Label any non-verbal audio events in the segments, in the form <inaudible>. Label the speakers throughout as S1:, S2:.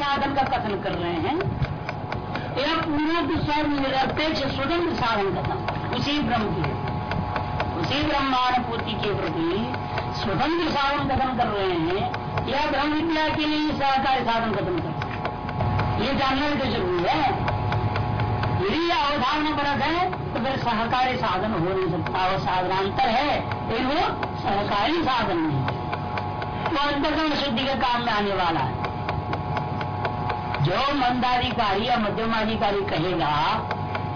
S1: साधन का कथन कर रहे हैं। यह पूर्ण निरपेक्ष स्वतंत्र साधन कथन उसी ब्रह्म की। उसी ब्रह्मानुभूति के प्रति स्वतंत्र साधन कथन कर रहे हैं यह ब्रह्म विद्या के लिए सहकारी साधन कथन कर रहे हैं। ये जानना भी तो ज़रूरी है। यदि अवधारणा परक है तो फिर सहकारी साधन हो नहीं सकता। वो साधनांतर है लेकिन वो सहकारी साधन नहीं वो अंतर्गम शुद्धि के काम में आने वाला है। जो मंदाधिकारी या मध्यमाधिकारी कहेगा,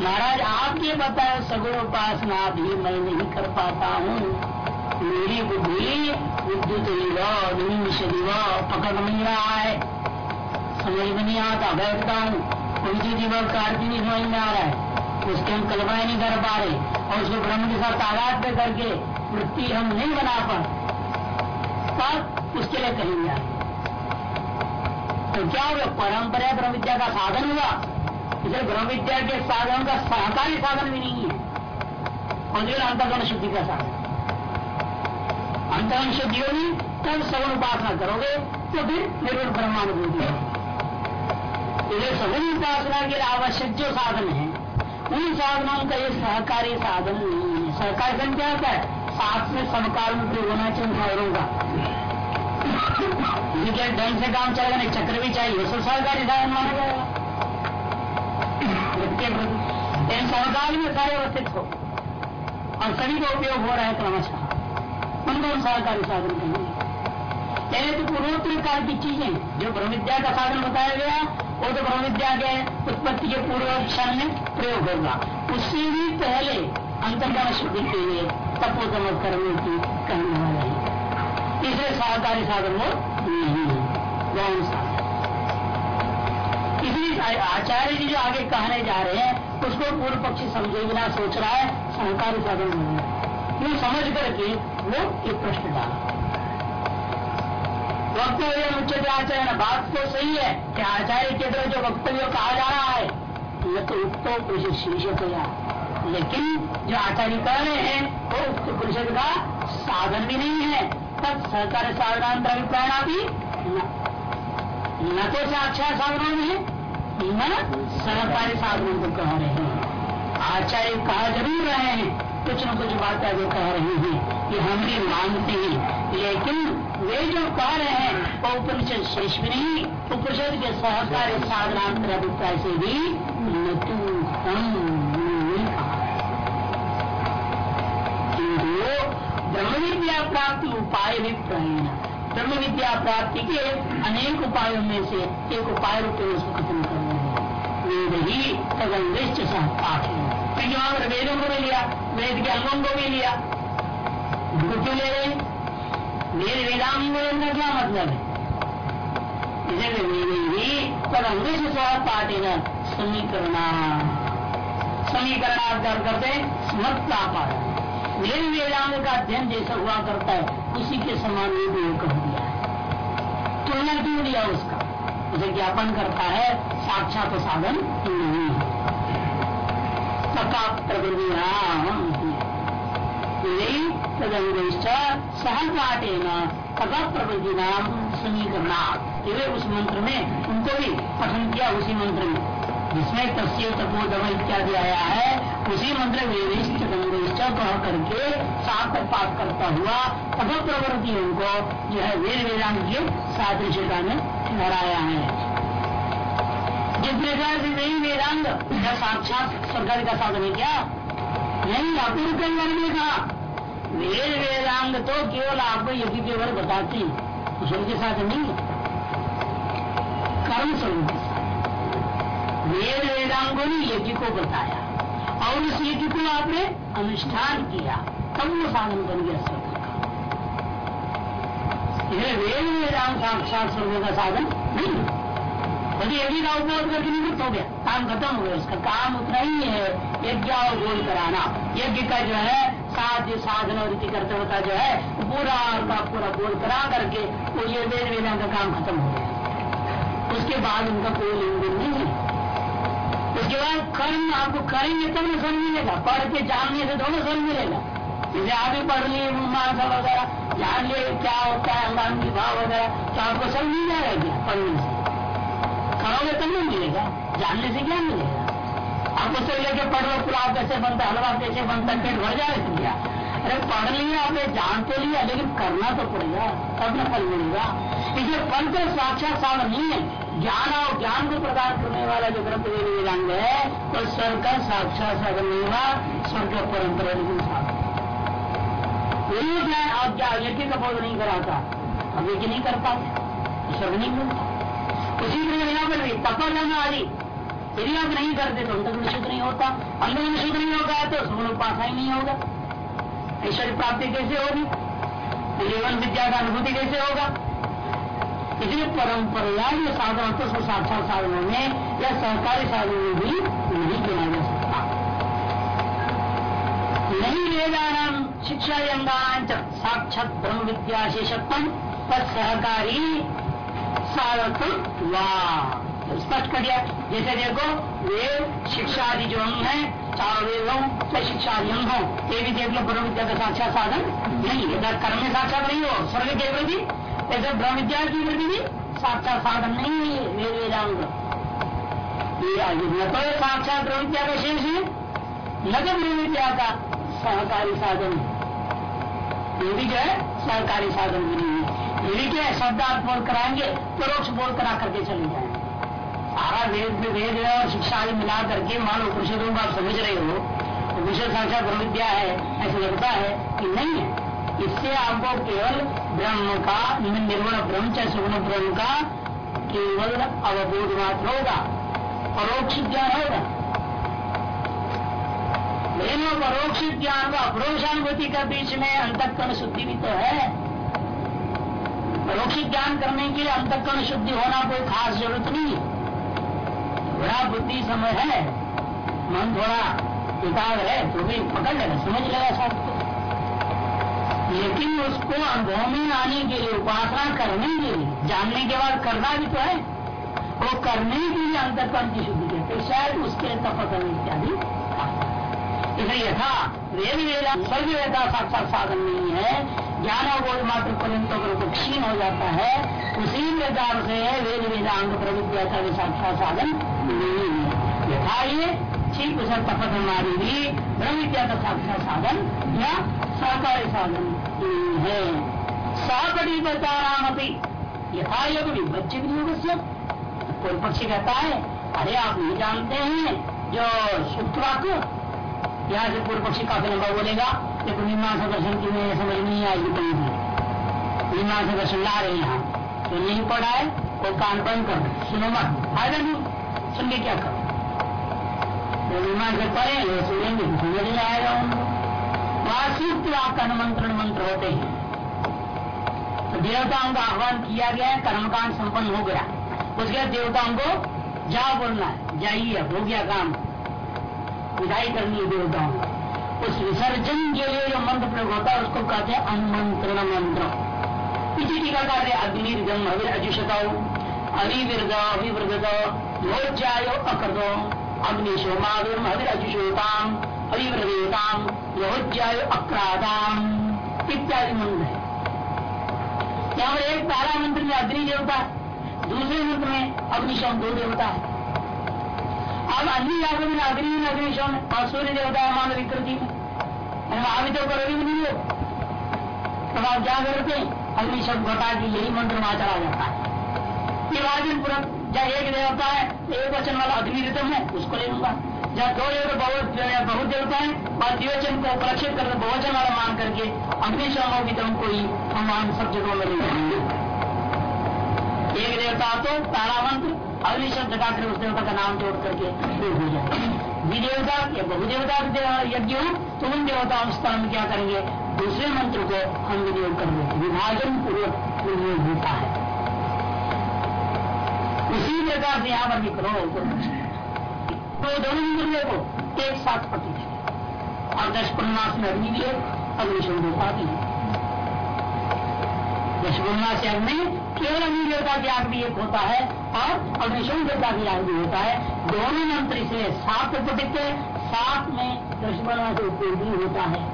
S1: महाराज आपके बताए, सगुण उपासना भी मैं नहीं कर पाता हूँ। मेरी बुद्धि विद्युत निमिष पकड़ नहीं रहा है। समझ में नहीं आता, बैठता हूँ। उनकी जीवन कार्य नहीं समझ में आ रहा है। उसके हम कल्पना नहीं कर पा रहे। और उसको ब्रह्म के साथ तादाद पे करके वृत्ति हम नहीं बना पा उसके लिए कहेंगे तो क्या होगा परंपरा ब्रह्म विद्या का साधन हुआ। इसलिए ब्रह्म विद्या के साधन का सहकारी साधन भी नहीं है। और जो अंतगण शुद्धि का साधन अंतगण शुद्धि होगी तब सगुण उपासना करोगे तो फिर निर्गुण ब्रह्मानुभूति होगी। इसलिए सगुण उपासना के लिए आवश्यक जो साधन है, उन साधनों का ये सहकारी साधन नहीं है। सहकारी साधन क्या होता है? साथ में समकाल में प्रयोग होना चाहिए का ढंग से काम चलेगा नहीं? चक्र भी चाहिए। सब सहकारी साधन माना जाएगा। सहकाल में सारे अवस्थित हो। और सभी का उपयोग हो रहा है क्रमशः उनको हम सहकारी साधन कहेंगे पहले तो पूर्वोत्तर काल की चीज़ें, जो ब्रह्म विद्या का साधन बताया गया, वो तो ब्रह्म विद्या के उत्पत्ति के पूर्व क्षण में प्रयोग होगा। उससे भी पहले अंतर्गण शुद्धि के लिए तपोतम करने की कहने सहकारी साधन वो नहीं है गौन साधन इसलिए आचार्य जी जो आगे कहने जा रहे हैं, उसको पूर्व पक्षी समझे बिना सोच रहा है सहकारी साधन नहीं है। क्यों? समझ करके वो एक प्रश्न डाला। वक्तव्य उच्चते आचरण बात तो सही है कि आचार्य के द्वारा जो वक्तव्य कहा जा रहा है न तो उत्तो पुरुष शीर्ष लेकिन जो आचार्य कह रहे हैं, वो उक्त पुरुष का साधन भी नहीं है। तब सहकार साधनांतर अभिप्राय भी न? तो साक्षात सावधान है न सहकारी साधनों को कह रहे हैं। आचार्य कहा ज़रूर रहे हैं। कुछ न कुछ बातें जो कह रहे हैं कि हम भी मानते हैं। लेकिन वे जो कह रहे हैं, वो उपनिषद शेष भी नहीं, उपनिषद के सहकारी साधनांतर अभिप्राय से भी नतु ब्रह्म विद्या प्राप्ति उपाय भी प्रहण ब्रह्म विद्या प्राप्ति के अनेक उपायों में से एक उपाय रूप में उसको खत्म कर रहे हैं। वेद ही सह पाठ क्योंकि वहाँ पर वेदों को भी लिया, वेद के अंगों को भी लिया। उनको क्यों ले रहे वेद वेदांग का क्या मतलब है? पर अंग्रेज़ पाठे न, समीकरणा। समीकरणार्थ करते समत्ता पाठ वेद वेदांग का अध्ययन जैसा हुआ करता है, उसी के समान ये भी कह दिया है। तुलना क्यों दिया उसका? उसे ज्ञापन करता है, साक्षात साधन नहीं है। प्रकृति तदंगश्च सहज पाठेन तथा प्रवृत्ति नाम समीकरणा उस मंत्र में, उनको भी पठन किया उसी मंत्र में। जिसमें तस्वीर तस्य तपोदम इत्यादि आया है, उसी मंत्र कह करके साथ पाप करता हुआ तथा प्रवृत्ति उनको जो है वेद वेदांत के सादृश्यता में ठहराया है। जिस प्रकार से नहीं वेदांत या साक्षात सरकार का साधन है क्या? नहीं अपूर्व कई वर्ग कहा वेद वेदांग तो केवल आपको यज्ञ केवल बताते कुशल साथ नहीं कर्म स्वरूप के वेद वेदांगों ने यज्ञ को बताया और उस यज्ञ को आपने अनुष्ठान किया, तब वो साधन बन गया स्वर्ग का वेद वेदांग साक्षात स्वर्ग का साधन नहीं यदि यज्ञ का उपयोग करके निवृत्त हो गया, काम खत्म हो गया, उसका काम उतना ही है यज्ञ और गोल कराना। यज्ञ का जो है, साध्य साधन और रीति करते होता जो है पूरा का पूरा गोल करा करके वो ये वेद वेदा का काम खत्म हो गया। उसके बाद उनका कोई लेन देन नहीं है। बाद कर्म आपको करेंगे तब न समझ मिलेगा। पढ़ के जानने से दोनों समझ मिलेगा। जैसे आगे पढ़ लिए मानसा वगैरह, जान लिए, क्या होता है अंगांगी भाव वगैरह तो आपको सब मिल जाएगा क्या पढ़ने से। पढ़ोगे तब नहीं मिलेगा। जानने से क्या मिलेगा? आप उससे लेके पढ़ लो पुलाव कैसे बनता हलवा कैसे बनता पेट भर जाए तो क्या? अरे पढ़ लिया, आपने जान तो लिया, लेकिन करना तो पड़ेगा तब न फल मिलेगा इसलिए फल तो साक्षात साधन नहीं है। ज्ञान और ज्ञान को प्रदान करने वाला जो ग्रंथ वेदांग है तो स्वर्ग का साक्षात साधन नहीं हुआ स्वर्ग परंपरा साधन यही है आप क्या यज्ञ का बोध नहीं कराता? अब यज्ञ नहीं कर पाते स्वर्ग नहीं मिलता। उसी तरह यहाँ पर भी तपन आदि, यदि आप नहीं करते तो अंतक शुद्ध नहीं होता। अंतक शुद्ध नहीं होगा तो सगुण उपासना ही नहीं होगा। ऐश्वर्य प्राप्ति कैसे होगी? जीवन विद्या का अनुभूति कैसे होगा? इसलिए परंपरा ये साधन तो साक्षात साधनों में या सहकारी साधनों में भी नहीं गिना जा सकता। नहीं वेदान शिक्षा अंगान साक्षात ब्रह्म विद्या शेषत्म पर सहकारी साधक वाह स्पष्ट कर दिया। जैसे देखो, वेद शिक्षा आदि जो अंग है, चार वेद हो चाहे शिक्षा आदि अंग हो, ये भी देख लो ब्रह्म विद्या का साक्षात साधन नहीं कर्म में साक्षात नहीं हो, स्वर्ग के प्रति ऐसे ब्रह्म विद्या की प्रति भी साक्षात साधन नहीं है वेद वेदांग न तो साक्षात ब्रह्म विद्या का शेष है। न तो ब्रह्म विद्या का सहकारी साधन। ये भी जो है, सहकारी साधन भी नहीं है। ये भी क्या है, शब्दार्थ बोल कराएँगे परोक्ष बोल करा करके चले जाएँगे। सारा वेद वेद और शिक्षा आदि मिला करके, मानो उपनिषदों को आप समझ रहे हो उपनिषद साक्षात ब्रह्म विद्या है, ऐसा लगता है कि नहीं है। इससे आपको केवल ब्रह्म का निर्गुण ब्रह्म चाहे सुगुण ब्रह्म का, केवल अवबोध मात्र होगा। परोक्ष ज्ञान होगा। लेकिन परोक्ष ज्ञान व अपरोक्षानुभूति के बीच में अंतकरण शुद्धि भी तो है। परोक्ष ज्ञान करने के लिए अंतकरण शुद्धि होना कोई खास ज़रूरत नहीं थोड़ा बुद्धि समय है, मन थोड़ा एकाग्र है तो भी पकड़ लेगा, समझ लेगा सब लेकिन उसको अनुभव में आने के लिए, उपासना करने के लिए, जानने के बाद करना भी तो है। वो करने के लिए अंतकरण की शुद्धि कहते शायद उसके लिए तपकरण इत्यादि। इसे यथा वेद वेदा स्वर्ग वेदा साक्षात साधन नहीं है। ज्ञान बोध मात्र पर्यंतों को क्षीण हो जाता है, उसी प्रकार से वेद वेदांग प्रविद्या का भी साक्षात साधन नहीं है। यथा ये ठीक उसे तपकर्मादि भी ब्रह्म विद्या का साक्षात साधन या सहकारी साधन। है सहकटी बताराम अपनी यथा योग विभज्य से कोई पक्षी कहता है, अरे, आप नहीं जानते हैं जो शुक्राक यहाँ से पूर्व पक्षी काफ़ी लंबा बोलेगा। देखो मीमांसा दर्शन की मेरे समझ नहीं आएगी कहीं भी मीमांसा दर्शन ला रहे यहाँ। तो नहीं पढ़ा है वो कान बंद कर सुनो मत। आएगा नहीं सुन के क्या करो? तो मीमांसा पढ़े, सुनेंगे तो समझ में आएगा उनको। वहाँ सूक्त आपका निमंत्रण मंत्र होते हैं। तो देवताओं का आह्वान किया गया है, कर्मकांड संपन्न हो गया। उसके बाद देवताओं को जा बोलना है, जाइए, हो गया काम। विदाई करनी है देवताओं उस विसर्जन के लिए जो मंत्र प्रयोग होता है, उसको कहते हैं अनुमंत्रण मंत्र। इसी टीका कार्य अग्निर्गम अविर अजुषताओ अविवृद अभिवृद योज्यायो अकृतो अग्निशोमाविरम अविर अजुषोताम अविवृदेताम योज्यायो अक्रादाम इत्यादि मंत्र है। यहाँ पर एक पहला मंत्र में अग्नि देवता है दूसरे मंत्र में अग्निशम दो देवता है। अब अन्य यागों में अग्नि में अग्निशोम और सूर्य देवता मान विकृति में। वहाँ भी तो करोगे भी नहीं हो। तब आप क्या करते अग्नि शब्द घटा के यही मंत्र वहाँ चला जाता है। एक देवता है, एक वचन वाला अग्नितम है, उसको ले लूँगा। जहाँ दो एक बहुत बहुत देवता है और द्विवचन को उपलक्षित कर बहुवचन वाला मान करके अग्निशम भी तो हमको ही हम सब जगहों में ले जाएँगे। एक देवता तो तारा मंत्र अग्नि शब्द घटाकर उस देवता का नाम जोड़ करके विदेवता या बहुदेवता यज्ञ हो तो उन देवताओं स्थान में क्या करेंगे? दूसरे मंत्र को हम विनियोग करेंगे। विभाजन पूर्वक विनियोग होता है। उसी प्रकार से यहाँ पर भी करो तो दोनों मंत्र को एक साथ पति और दश पूर्णमास में अग्नि भी है अग्निशम देवता भी है। दश से अग्नि, केवल अग्नि देवता की आग भी एक होता है और अग्निशम देवता की आग भी होता है। दोनों मंत्र इसलिए सात पठित साथ में दशमना से भी होता है।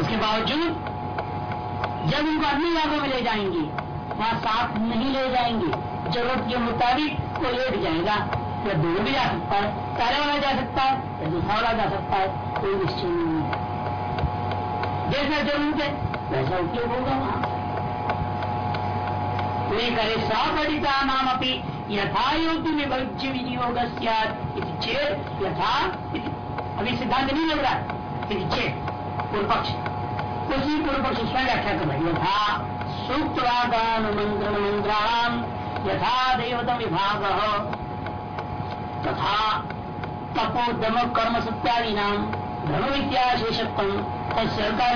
S1: उसके बावजूद, जब उनको अन्य यागों में ले जाएँगे, वहाँ साथ नहीं ले जाएँगे। ज़रूरत के मुताबिक कोई एक जाएगा। या दूर भी जा सकता है, पहले वाला जा सकता है या दूसरा वाला जा सकता है, कोई निश्चय नहीं है। जैसा ज़रूरत है वैसा उपयोग होगा वहाँ करे सपठिता नाम अपनी यथा योग्य विभज्य विनियोग यथा अभी सिद्धांत नहीं लग रहा है पूर्व पक्ष उसी पूर्व पक्ष स्वयं व्याख्या कर रही यथा सूक्त वादान मंत्र मंत्राण यथा देवतम विभाग तथा तपो दम कर्म सत्यादि नाम धर्म विद्या शेषत्व सरकार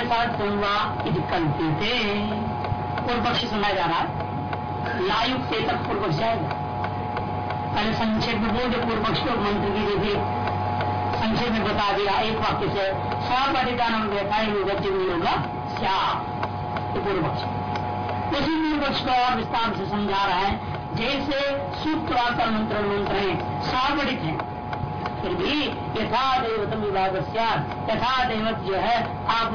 S1: पूर्व पक्ष सुना जा रहा है लायुक्त तक पूर्व पक्ष जाएगा पहले संक्षेप में बोल पूर्व पक्ष को मंत्र की विधि संक्षेप में बता दिया, एक वाक्य से नाम व्यथा होगा क्या पूर्व पक्ष उसी पूर्व पक्ष को और विस्तार से समझा रहा है। जैसे सूत्र वाकर मंत्र मंत्र है सावड़ित है फिर भी यथा देवतम विभाग यथा देवत जो है आप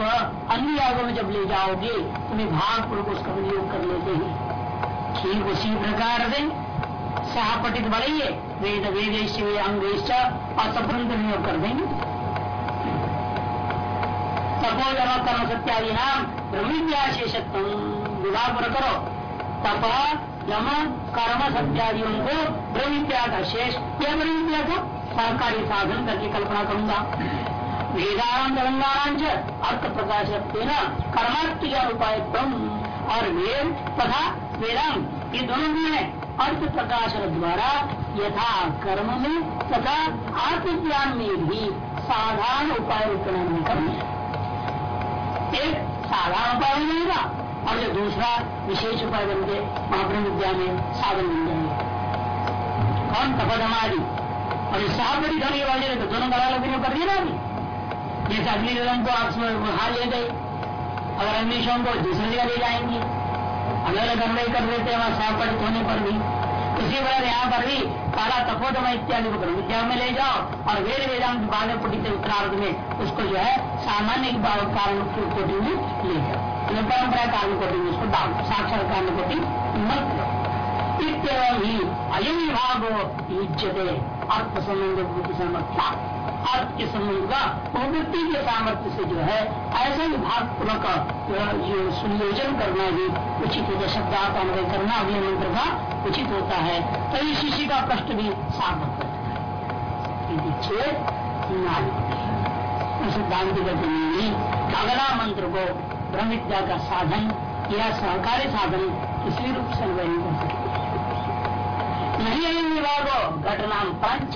S1: अन्य यागों में जब ले जाओगे तो विभाग पूर्व उसका विनियोग कर लेते हैं। ठीक उसी प्रकार से सहपटित बढ़ेंगे वेद वेदेश अंगेश और विनियोग कर देंगे। तपोजन कर्म सत्यादि नाम ब्रह्म विभाग करो, तप यम कर्म सत्यादियों को ब्रह्म विद्या का शेष या ब्रह्म विद्या का सहकारी साधन करके कल्पना करूँगा। वेदाराम तेलंगाना अर्थ प्रकाश कर्मार्थ कर्मात्म उपाय और वेद तथा वेदांत, ये दोनों भी है। अर्थ प्रकाश द्वारा यथा कर्म में तथा आत्मज्ञान में भी साधारण उपाय रूपण करना एक साधारण उपाय मिलेगा और जो दूसरा विशेष उपाय बन के महाब्रह्म विद्या में साधन बन जाएँगे कौन तपदमादि और सात बड़ी धनी वाले तो दोनों बड़ा लोग कर दिया ना अभी? जैसे अग्नि को आप हार ले गए, अगर अग्निशों को दूसरी जगह ले जाएँगे। अलग अलग हमले कर देते हैं, वहाँ पढ़ित होने पर भी। इसी वजह यहाँ पर भी काला तपोदम इत्यादि को ब्रह्म विद्या में ले जाओ और वेद वेदांत बाद पढ़ित उत्तरार्ध में उसको जो है सामान्य कारण कोटि में ले जाओ। परंपरा कारण कोटि में उसको साक्षात कारण कोटि मत ही अयम विभाग युजते अर्थ संबंध बुद्धि सामर्थ्या अर्थ के संबंध का प्रवृत्ति के सामर्थ्य से जो है ऐसा विभाग पूर्वक सुनियोजन करना भी उचित होता शब्द का अनुभव करना अगले मंत्र का उचित होता है तभी शिष्य का कष्ट भी साफ़ होता है सिद्धांत अगला मंत्र को ब्रह्म विद्या का साधन या सहकारी साधन किसी रूप से अनुभव नहीं कर सकते। नहीं है विभाग हो घटना पंच।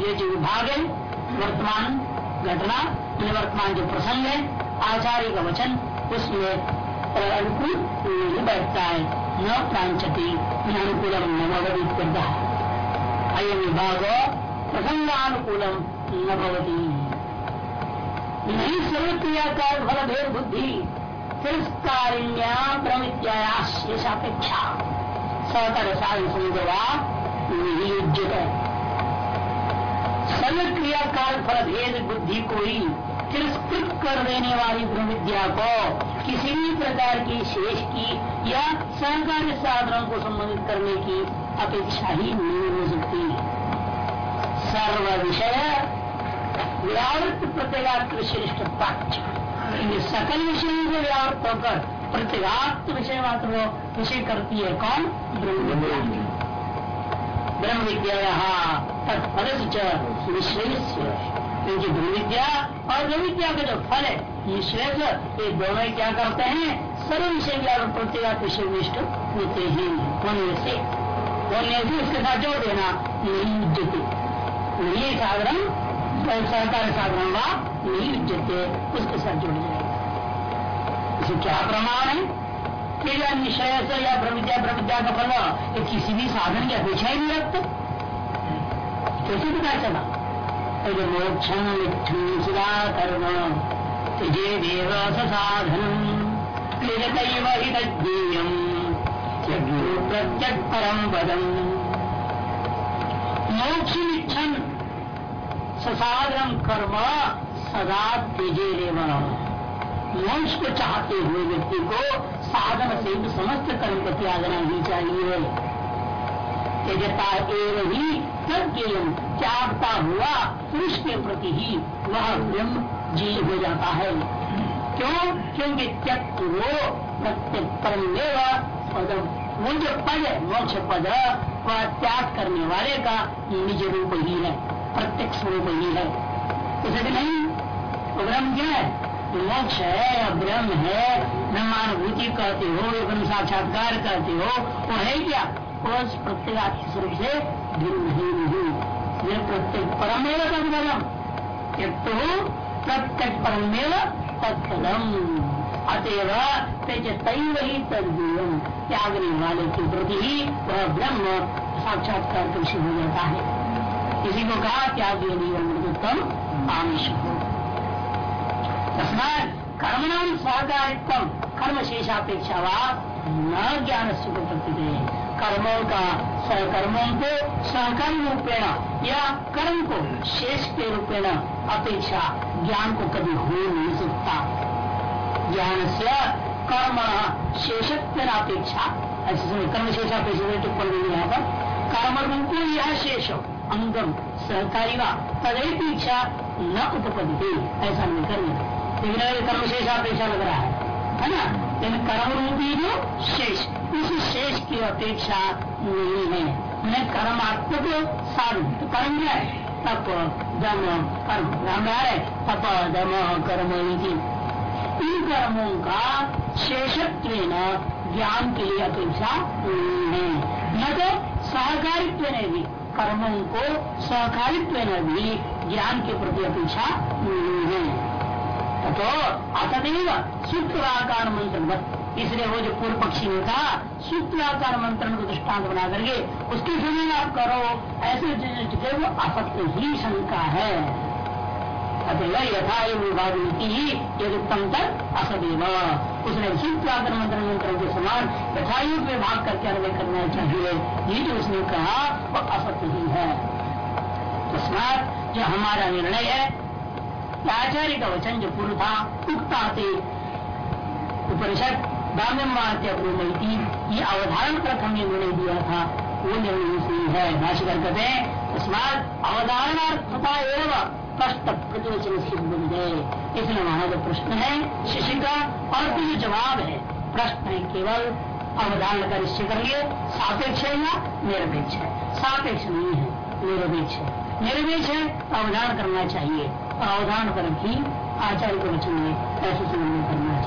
S1: ये जो विभाग है, वर्तमान घटना वर्तमान जो प्रसंग है, आचार्य का वचन, उसमें अनुकूल बैठता है, न प्रांचती, न अनुकूलम, न करता है अय विभाग प्रसंगानुकूलम, न भवती। नहीं सर्व क्रिया का फल भेद बुद्धि तिरस्कारिण्या सतर साधन सर्व क्रिया काल फल भेद बुद्धि को ही तिरस्कृत कर देने वाली ब्रह्म विद्या को किसी भी प्रकार की शेष की या सहकारी साधनों को संबंधित करने की अपेक्षा ही नहीं हो सकती। सर्व विषय व्यावृत प्रत्येगात्म विशिष्ट सकल विषय से व्यावृत होकर प्रत्येगात्म विषय मात्र विषय करती है कौन? ब्रह्म ब्रह्म विद्या तत्फल विषय क्योंकि ब्रह्म विद्या और ब्रह्म विद्या का जो फल है, ये निश्रेष ये दोनों क्या करते हैं? सर्व विषय व्यावृत प्रत्येगात विषय विशिष्ट होते ही। होने से? होने से? उसके साथ जोड़ देना। नहीं, साधारण सहकार साधन वा नहीं विद्यते उसके साथ जुड़ जाएगा इसे क्या प्रमाण है? या निश्चय से या ब्रह्मविद्या ब्रह्मविद्या का फल ये किसी भी साधन की अपेक्षा ही नहीं रखते। कैसे पता चला? तो मोक्षम मिथुन सुधा कर्म तुझे देव साधन हितज्ञेयम प्रत्यक परम पदम। मोक्ष ससाधन कर्म सदा तेजे मोक्ष को चाहते हुए व्यक्ति को साधन से समस्त कर्म को त्यागना ही चाहिए। त्यजता एवं ही तत्म त्यागता हुआ पुरुष के प्रति ही वह ब्रह्म जीव हो जाता है। क्यों? क्योंकि त्यक्त वो प्रत्येक परम पदम वो जो पद है, मोक्ष पद, वह त्याग करने वाले का निज रूप ही है। प्रत्यक्ष स्वरूप ही। है उसे नहीं। तो ब्रह्म क्या है? मोक्ष है ब्रह्म है। ब्रह्मानुभूति कहते हो ब्रह्म साक्षात्कार कहते हो, वो है क्या? वो प्रत्येक स्वरूप से भिन्न ही। नहीं ये प्रत्येक परमेव तत्पदम तो प्रत्येक परमेव तत्पदम अतएव तैव ही तदीयम त्यागने वाले के प्रति ही वह ब्रह्म साक्षात्कार कृषि हो जाता है। इसी को कहा त्याग उत्तम आमिष हो तस्मात कर्मणाम सहकारित्व कर्म शेषापेक्षा व न ज्ञान से प्रति कर्मों का सहकर्मों को सहकर्म रूपेण या कर्म को शेष के रूपेण अपेक्षा ज्ञान को कभी हो नहीं सकता। ज्ञान से कर्म शेषत्व अपेक्षा। ऐसे समय कर्म शेषापेक्षा टिप्पणी यहाँ पर कर्म रूप यह शेष। अंगम, सहकारी व तदेपीक्षा न उपपद्धि ऐसा नहीं करना। लेकिन अगर कर्म शेष अपेक्षा लग रहा है है ना? लेकिन कर्म रूपी जो शेष, उस शेष की अपेक्षा नहीं है। मैं कर्मात्मक साधन तो कर्म क्या है? तप, दम, कर्म। राम है? तप, दम, कर्म इन कर्मों का शेषत्व ज्ञान के लिए अपेक्षा नहीं है। न तो सहकारित्व ने भी कर्मों को सहकारित्व में भी ज्ञान के प्रति अपेक्षा नहीं है। तो अतदेव सूत्राकार मंत्र इसलिए वो जो पूर्व पक्षी ने कहा, सूत्राकार मंत्रण को दृष्टांत बना करके, उसके समय आप करो। ऐसे वो असत्य ही शंका है। अतः यथा विभाग नीति ही यदि उत्तम तक असदैव उसने सूत्राकर मंत्र के समान यथायुग विभाग करके अन्वय करना चाहिए ये जो उसने कहा वो असत्य ही है। तस्मात जो हमारा निर्णय है आचार्य का वचन जो पूर्व था उगता थे उपनिषद ब्राह्मण्य अब्रुमती ये अवधारण पर हमने निर्णय दिया था। वो निर्णय सही है भाषिकर कहते हैं तस्मात अवधारणार्थता एवं कष्ट प्रतिवचन सिद्ध बन गए इसलिए वहाँ जो प्रश्न है शिशि का और भी जो जवाब है, प्रश्न है केवल अवधारण का निश्चय कर लिए सापेक्ष है या निरपेक्ष है? सापेक्ष नहीं है, निरपेक्ष है। निरपेक्ष है, अवधारण करना चाहिए। और अवधान पर भी आचार्य के में ऐसे समन्वय करना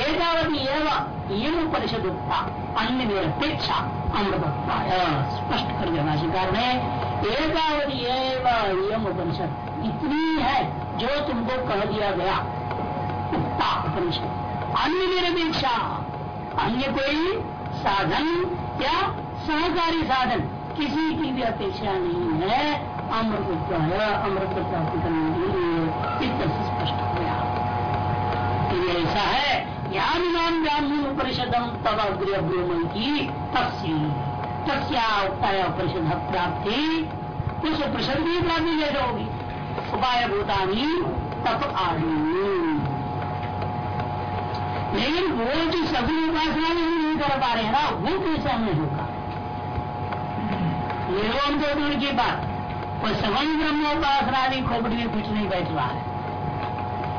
S1: एकावधि एवं उपनिषद अन्य निरपेक्षा अमृत स्पष्ट कर देना शिकार ने एकावधि एवं यम उपनिषद इतनी है जो तुमको कह दिया गया। उत्ता उपनिषद। अन्य निरपेक्षा अन्य कोई साधन या सहकारी साधन। किसी की भी अपेक्षा नहीं है। अमृत है अमृत प्राप्त करने के लिए। इस तरह से स्पष्ट हो गया। ऐसा है ज्ञान नाम ब्राह्मण उपनिषदम तब अग्रब्रह्म की तस्या उपनिषद प्राप्ति उस उपनिषद की प्राप्ति जैसे होगी। उपाय भूतानी तप आदि। लेकिन वो जो सभी उपासना नहीं कर पा रहे ना, वो कैसे हमें होगा? निर्वम को दूर की बात। वो सवन ब्रह्मोपासना भी खोपड़ी में कुछ नहीं बैठ रहा है।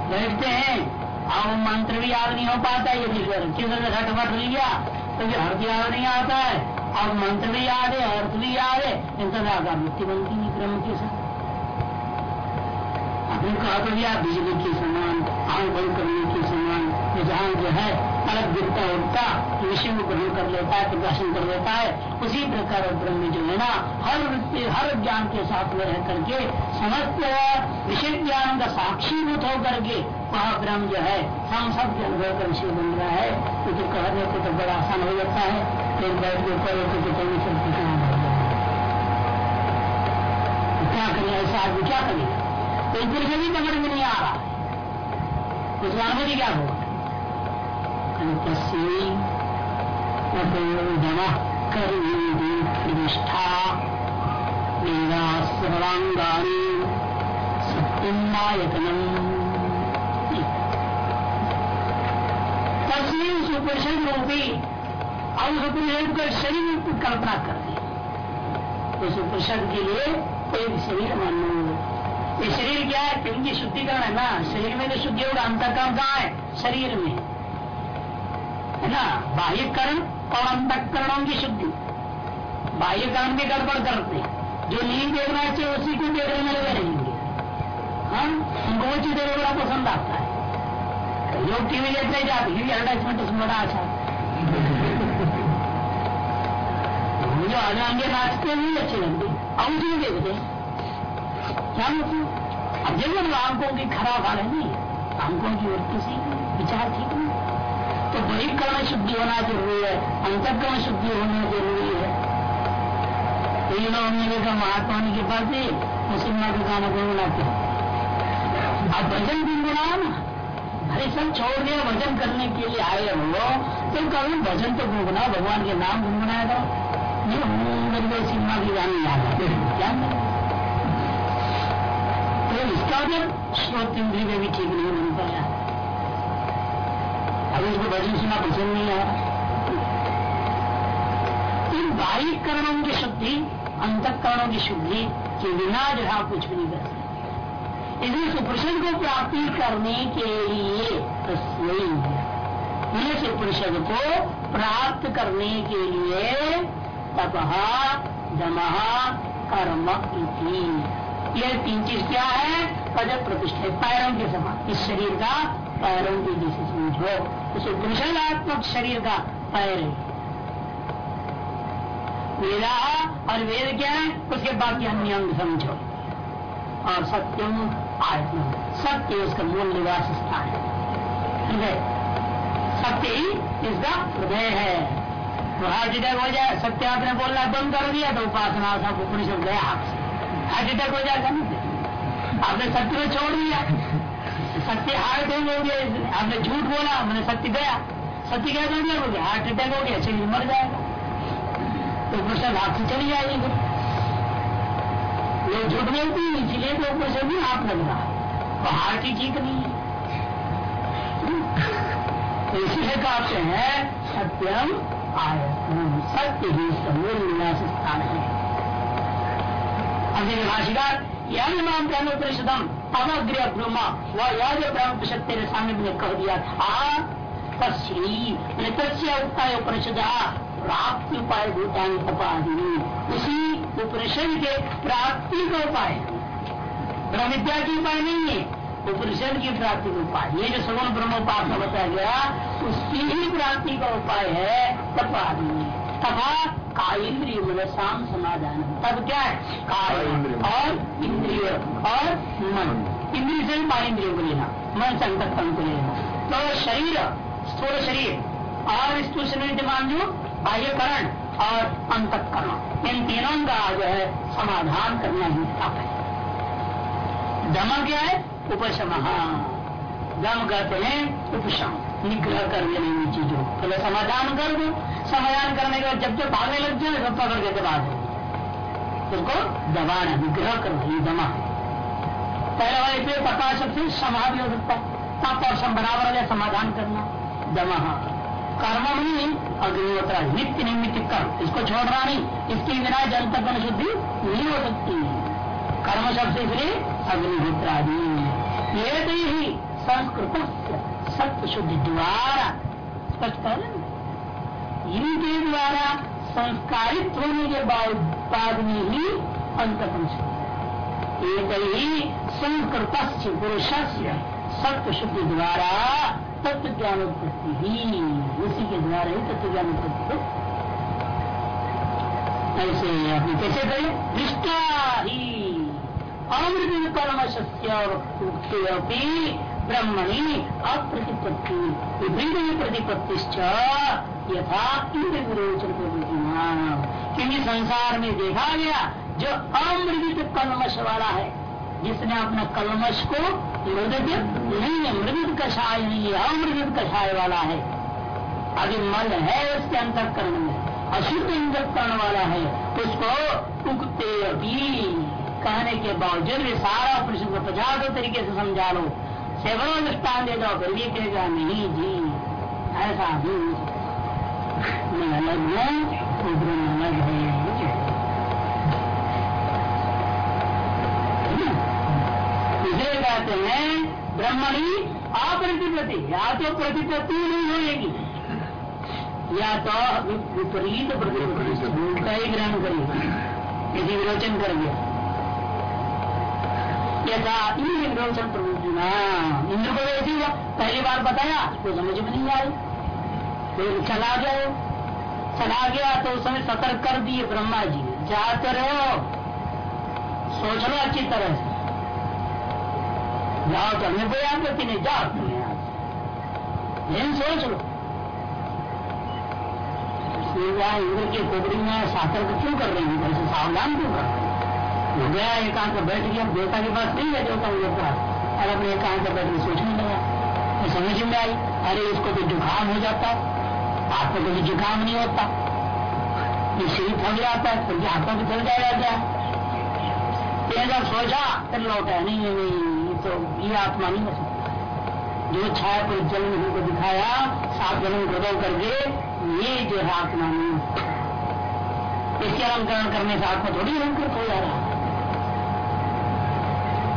S1: बैठते हैं। अब मंत्र भी याद नहीं हो पाता है यदि किसी ने घटवट लिया तो भी अर्थ याद नहीं आता है। अब मंत्र भी याद है, अर्थ भी याद है, इन सब आगा मुक्ति बनती नहीं ब्रह्म के साथ। आपने कहा तो दिया बिजली के समान आँख बंद करने के समान जहाँ जो है, अलग दिखता उठता विषय को ग्रहण कर लेता है प्रकाशन कर लेता है, उसी प्रकार ब्रह्म जो है ना, हर वृत्ति, हर ज्ञान के साथ में रह करके समस्त विषय ज्ञान का साक्षीभूत होकर के वह ब्रह्म जो है, हम सब के अनुभव का विषय बन रहा है। तो कहने को तो बड़ा आसान हो जाता है। फिर बैठ के करो नहीं सकते क्या करें ऐसा आदमी, क्या करें? तो इस से भी समझ में नहीं आ रहा कुछ उसका अनुभूति क्या होगा? प्रतिष्ठा। वेदा सर्वांगानी सत्यमायतनम तस्वीर सुपरिषद रूपी और उपनिषद को शरीर की कल्पना कर दी उस उपनिषद के लिए एक शरीर मानो ये शरीर क्या है? क्योंकि शुद्धिकरण है ना? शरीर में तो शुद्धि होगा अंतकरण कहाँ है, शरीर में। है ना? बाह्यकरण और अंतकरणों की शुद्धि। बाह्यकरण भी गड़बड़ करते जो नींद देखना चाहिए उसी को देखने में लगे रहेंगे हाँ? उनको वो चीज़ देखना पसंद आता है। लोग टीवी देखते जाते क्योंकि एडवर्टाइजमेंट उसमें बड़ा अच्छा जो आगे नाचते नहीं अच्छे लगते। अब उसी देखते क्या मतलब अब जब आँखों की खराब है नहीं आँखों की वृत्ति से विचार ठीक नहीं तो बहिकरण शुद्धि होना ज़रूरी है, अंतकरण शुद्धि होना ज़रूरी है। तो ये का महात्मा के पास ही मुसलमान के गाना गुनगुनाते अब भजन गुनगुनाओ ना। अरे सब छोड़ दिया भजन करने के लिए आए हो तो कभी भजन तो गुनगुनाओ भगवान के नाम गुनगुनाया करो। मेरे को सिनेमा की गाने याद आते क्या? तो इसका मतलब श्रोत इंद्रिय भी ठीक नहीं बन पाया। अभी उसको भजन सुना पसंद नहीं आ रहा इन बाहिक करणों की शुद्धि, अंतकरणों की शुद्धि के बिना जो है कुछ भी नहीं कर सकते। इसलिए सुप्रषद को प्राप्ति करने के लिए मैंने सुप्रषद को प्राप्त करने के लिए तपह दमह कर्म ये तीन चीज़ क्या है? पद प्रतिष्ठा पैरों के समान इस शरीर का पैरों के जैसे समझो। उस शरीर का पैर वेदा और वेद क्या है? उसके बाकी अन्य अंग समझो। और सत्यम आत्म। सत्य उसका मूल निवास स्थान है। हृदय सत्य ही इसका हृदय है। तो हार्ट अटैक हो जाए, सत्य आपने बोलना बंद कर दिया तो उपासना सब उपनिषद गया आपसे। हार्ट अटैक हो जाएगा नहीं आपने सत्य को छोड़ दिया। सत्य हार्ट हो गया आपने झूठ बोला, मैंने सत्य गया। सत्य क्या दिया? हो गया हार्ट अटैक हो गया, शरीर मर जाएगा। तो उपनिषद हाथ से चली जाएगी। लोग झूठ बोलती है, इसलिए तो उपनिषद भी हाथ लग रहा तो हार्ट ही ठीक नहीं है। इसलिए कहते हैं, सत्यम आयतन सत्य ही समूल निवास स्थान है। अंतिम भाषिकार यानी नाम ब्रह्मोपनिषदम अमग्र ब्रह्म वह यह जो ब्रह्म उपनिषद तेरे सामने मैंने कह दिया था। तस्वी तस्य उपनिषद। प्राप्ति उपाय भूतान तपादिनी उसी उपनिषद के प्राप्ति का उपाय। ब्रह्म विद्या की उपाय नहीं है। उपनिषद की प्राप्ति का उपाय। ये जो सगुण ब्रह्मोपासना बताया गया उसकी ही प्राप्ति का उपाय है तपादिनी तथा काइंद्रिय शाम समाधान तब क्या है? काय और इंद्रिय और मन। इंद्रिय से भी इंद्रियों को लेना मन संकल्पन को लेना। तो शरीर स्थूल शरीर। और स्थूल शरीर मान जो बाह्यकरण और अंतकरण। इन तीनों का जो है समाधान करना ही तप है। दम क्या है? उपशम। दम कहते हैं उपशम। निग्रह कर लेने चीज़ों पहले समाधान कर दो। समाधान करने के बाद जब जब भागने लग जाए सब पकड़ के दबा दो उसको दबाना निग्रह करना ये दमा पहले वाले पे प्रकाशक से समा भी हो सकता है। तप और सम बराबर समाधान करना। दमा कर्म नहीं अग्निहोत्र नित्य निमित्त कर्म इसको छोड़ना नहीं। इसके बिना जल तक शुद्धि नहीं हो सकती। है कर्म शब्द इसलिए अग्निहोत्र आदि ये तो ही संस्कृत सत्य शुद्धि द्वारा स्पष्ट कर इनके द्वारा संस्कारित होने के बाद में ही शुद्धि एक ही संस्कृत पुरुष सत्य शुद्धि द्वारा तत्व ज्ञान उत्पत्ति ही। उसी के द्वारा ही तत्व ज्ञान उत्पत्ति ऐसे अपनी कैसे करें दृष्टा ही। अमृत कर्मशस्यपी ब्रह्मणि अप्रतिपत्ति। विभिन्न प्रतिपत्ति यथा इंद्र विरोचन क्योंकि संसार में देखा गया, जो अमृत कलमश वाला है, जिसने अपना कलमश को मृदित नहीं मृदित कषाय नहीं है कषाय वाला है। अभी मन है उसके अंतकरण में, अशुद्ध इंद्रकरण वाला है, उसको उगते भी कहने के बावजूद भी सारा प्रश्न को पचास तरीके से समझा लो। सेवरों अनुष्ठान दे दो, फिर भी कहेगा, नहीं जी, ऐसा भी मैं अलग हूँ, उग्र अलग है। इसे कहते हैं, ब्रह्मणी अप्रतिपति या तो प्रतिपत्ति नहीं होगी या तो विपरीत उल्टा ही ग्रहण करेगी यदि विरोचन कर दिया। यथा विरोचन इंद्र को हुआ पहली बार बताया, उसको समझ में नहीं आई। फिर चला गया। चला गया तो उस समय सतर्क कर दिए, ब्रह्मा जी, जाते रहो। सोच लो अच्छी तरह से। जाओ तो हमें कोई आपत्ति नहीं, जाओ। तुम्हें लेकिन सोच लो। इंद्र के खोपड़ी में सातर क्यों कर रहे हैं? ऐसे सावधान क्यों कर हो? गया एकांत बैठ गया, देवता के पास नहीं है देवता के पास और अपने एकांत बैठ के सोचने लगा। तो समझ में आई? अरे, इसको तो जुकाम हो जाता। आपको कभी जुकाम नहीं होता। ये शरीर थक जाता है, फिर हाथों भी थक जाएगा क्या जब सोचा, फिर लौटा, नहीं नहीं तो ये आत्मा नहीं हो। सकता जो छाया पर जल को दिखाया, सात जन्म बदल करके ये जो है आत्मा नहीं इसके अलंकरण करने से आत्मा थोड़ी अलंकृत हो जा रहा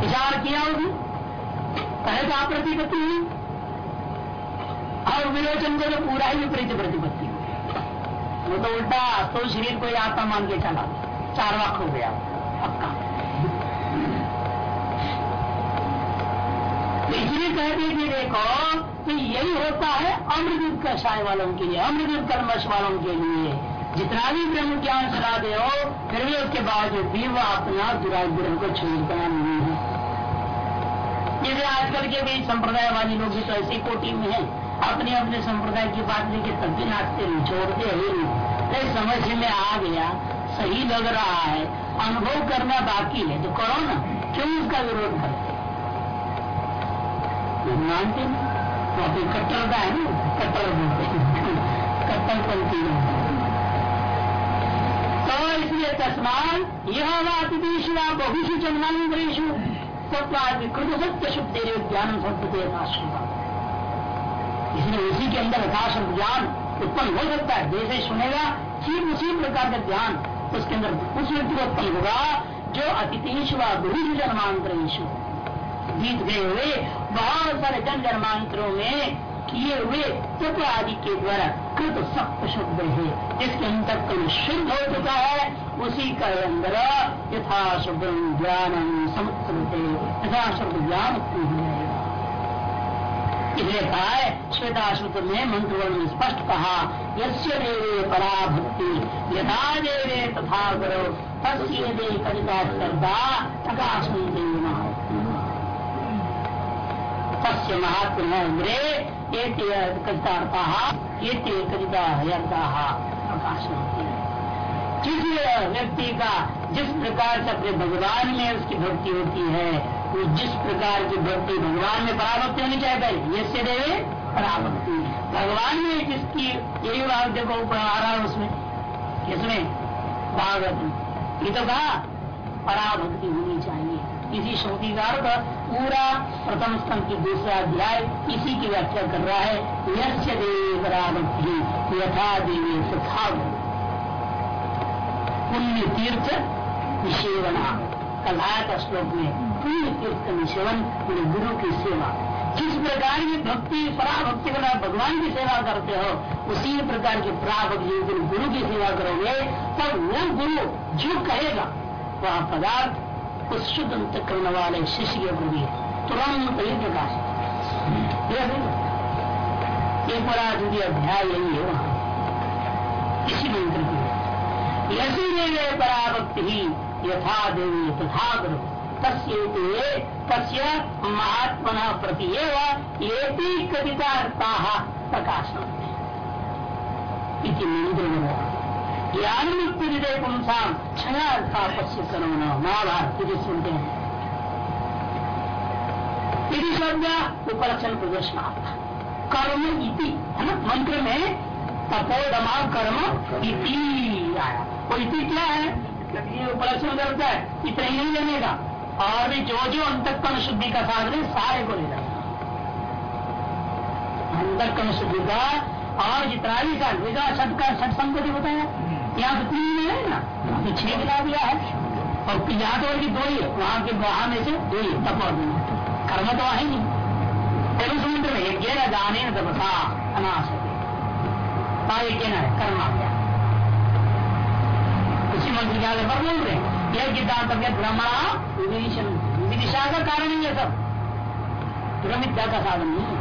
S1: विचार किया होगी? पहले तो आप प्रतिपत्ति हुई और विरोचन को तो पूरा ही विपरीत प्रतिपत्ति। हुई वो तो उल्टा तो शरीर को ही आत्मा मान के चला। चार वाक हो गया। इसलिए कहते कि देखो कि यही होता है अमृत कषाय वालों के लिए अमृत कर्मश वालों के लिए। जितना भी ब्रह्म ज्ञान सलाह दे हो, फिर भी उसके बावजूद भी वह अपना दुराग्रह को छोड़ता नहीं है। जैसे आजकल के भी संप्रदायवादी लोग भी तो ऐसी कोटि में है। अपने अपने संप्रदाय की बात लेके तब भी नाचते नहीं, छोड़ते ही नहीं। समझ में आ गया, सही लग रहा है। अनुभव करना बाकी है तो करो ना। क्यों उसका विरोध करते मानते तो अपनी कट्टरता है ना, कट्टर बोलते कट्टरपंथी तो इसलिए तस्मान यह वातिशु बहुषु जन्मांतरेशु कृत सत्य शुद्ध ज्ञान सत्य इसलिए उसी के अंदर यथाश ज्ञान उत्पन्न हो सकता है। जैसे सुनेगा ठीक उसी प्रकार का ज्ञान, उसके अंदर उस व्यक्ति को उत्पन्न होगा, जो अतिथेश व बहुषु जन्मांतरेशु गए हुए बहुत सारे जन जन्मांतरों में किए हुए तत्व आदि के द्वारा कृत सप्त शब्द है। जिसके अंतर कल शुद्ध हो चुका है, उसी का अंदर यथा शुद्ध ज्ञान समुद्र यथा शुद्ध ज्ञान उत्पन्न हो। जाएगा इसलिए कहा है, श्वेताश्रुत में मंत्र ने स्पष्ट कहा, यस्य देवे परा भक्ति यथा देवे तथा करो, तस्य दे कविता श्रद्धा प्रकाश देव तस्य महात्मा इंद्रे जिस व्यक्ति का जिस प्रकार से अपने भगवान में उसकी भक्ति होती है, वो जिस प्रकार की भक्ति भगवान में पराभक्ति होनी चाहिए, पहले ये देवे, पराभक्ति। भगवान में जिसकी यही बात देखो आ रहा है उसमें, किसमें? भागवत ये तो कहा, पराभक्ति इसी श्रुति का अर्थ पूरा प्रथम स्तंभ की दूसरा अध्याय इसी की व्याख्या कर रहा है। यश देवी यथा देवी तथा पुण्य तीर्थ निषेवना। कल आया श्लोक में पुण्य तीर्थ निषेवन गुरु की सेवा। जिस प्रकार की भक्ति, पराभक्ति का भगवान की सेवा करते हो, उसी प्रकार की पराभक्ति गुरु की सेवा करोगे, तब वो गुरु जो कहेगा, वह पदार्थ उस शुद्ध करने वाले शिष्य के प्रति तुरंत ही प्रकाश ये पूरा द्वितीय अध्याय यही है वहाँ इसी मंत्र की यसी देवे पराभक्ति ही यथा देवी तथा गुरु तस्य प्रति ये कथिता प्रकाशन इति मंत्र ज्ञान मुक्ति हृदय पुंसाम छया तापस्य करुणा महाभारत तुझे सुनते हैं यदि उपलक्षण प्रदर्शन कर्म इति, है ना? मंत्र में तपोदमा कर्म इति आया। वो इति क्या है? क्योंकि उपलक्षण करता है, इतना ही नहीं का और भी जो जो अंतकरण शुद्धि का साधन है, सारे को ले जाता अंतकरण शुद्धि का और जितना भी का विधा छठ का छठ संपत्ति बताया। यहाँ तो तीन है ना? तो छह गिला दिया है। और यहाँ तो दो ही है। वहाँ के वहाँ में से दो ही तप और कर्म तो है नहीं। समुद्र में यज्ञ दाने न तपसा अनाश यज्ञ न कर्म आ गया। उसी मंत्र के आगे पर बोल रहे यज्ञ दान तक भ्रमण विदिशन विदिशा का कारण ही है सब। विद्या का साधन नहीं है।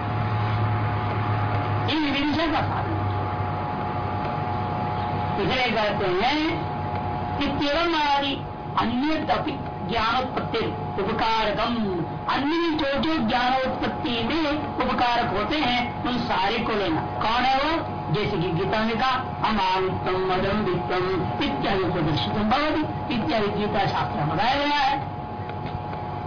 S1: ये विदिशा का साधन। इसलिए कहते हैं कि केवल आदि अन्य ज्ञानोत्पत्ति उपकारकम। अन्य जो जो ज्ञानोत्पत्ति में उपकारक होते हैं। उन सारे को लेना। कौन है वो? जैसे कि गीता में कहा अमानितम मदम वित्तम इत्यादि प्रदर्शित भवती। इत्यादि गीता शास्त्र बताया गया है।